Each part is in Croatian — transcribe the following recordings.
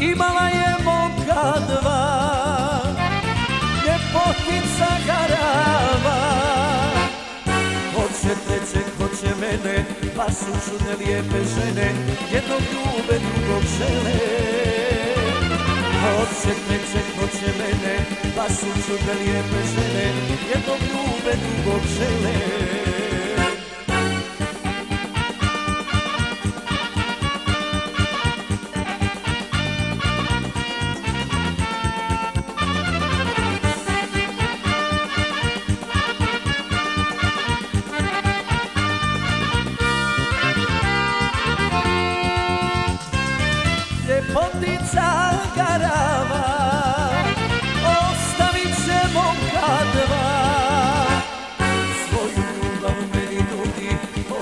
imala je momka dva Ljepotica garava Hoće treće, hoće mene Pa su čudne lijepe žene Jednog ljube, drugog žele. Hoće treće, hoće mene Pa su čudne lijepe žene Jednog ljube, drugog žele.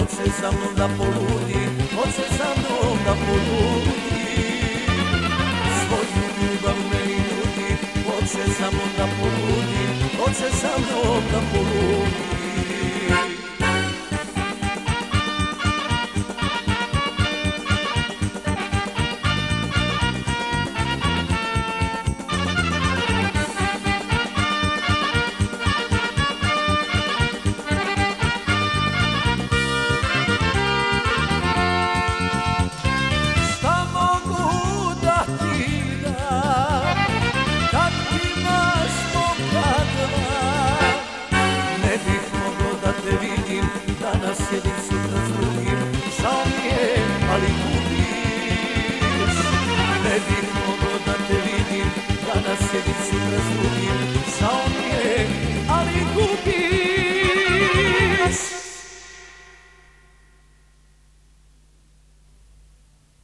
Hoće sa mnom da poludi Hoće sa mnom da poludi. Svoju ljubav meni nudi Hoće sa mnom da poludi Hoće sa mnom da poludi vidim, dobro da te vidim, danas sedim, sutra slučaj.